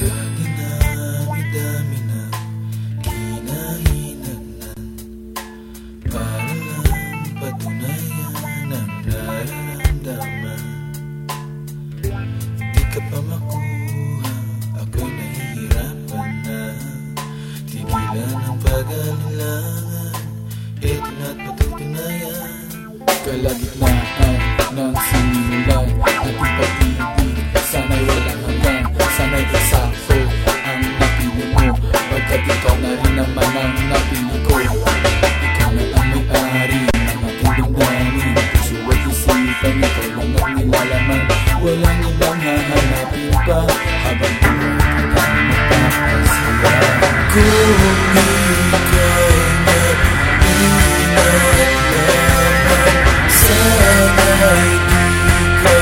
Sa dinami-dami na kinahinagnan Para lang patunayan ang nararamdaman Di ka na Tigilan ang pag-alilangan, ito't patutunayan Kalagitnaan ng rin naman ang napili ko Ikaw na ang may-ari ng aking damdamin Puso at isipan Ikaw lang ang nilalaman Walang ibang hahanapin pa Habang buhay kita magpapasaya Kung ika'y nag-ingat naman Sana'y di ka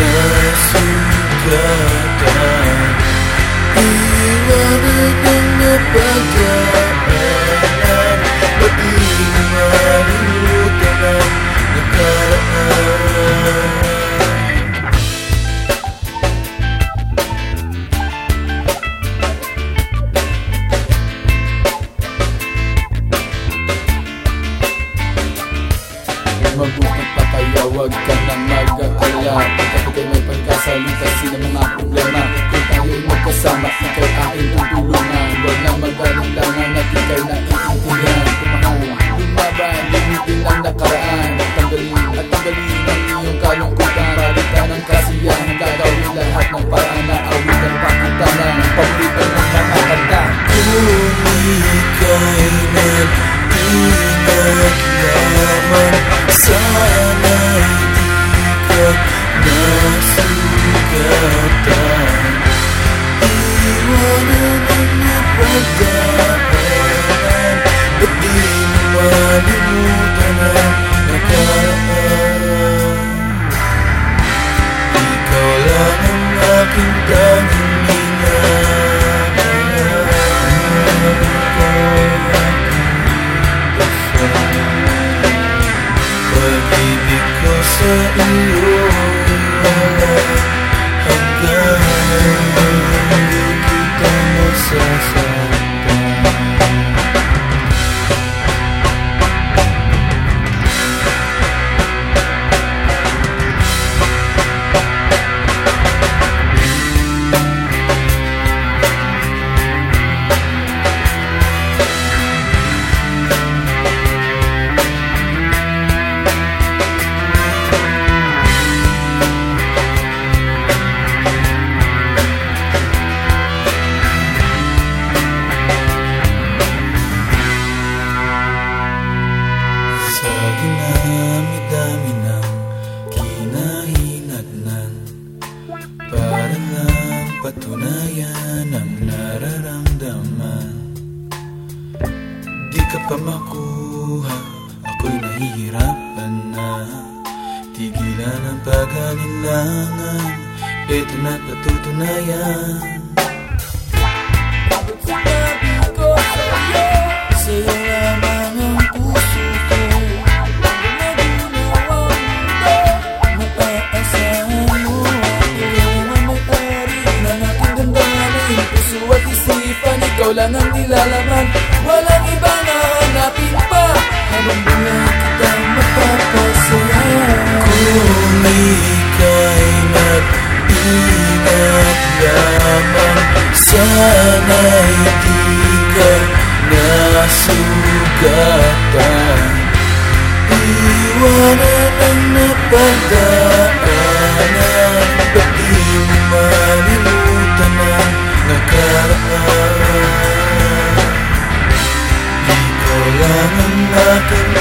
nasugatan Iwanan ang napagdaanan Mabuti pa kaya wag ka nang mag-alala. Pagkat ika'y may pagkasalita sila mga problema. Kung tayo'y magkasama, ika'y aking tutulungan Ng kinahinatnan. Para lang patunayan ang nararamdaman. Di ka pa makuha, ako'y nahihirapan na. Tigilan ito na't patutunayan Sabi ikaw lang ang nilalaman Walang ibang hahanapin pa. Habang buhay kita mapapasaya. Kung ika'y nag-ingat lamang Sana'y di ka nasugatan. Iwanan ang napagdaanan Ba't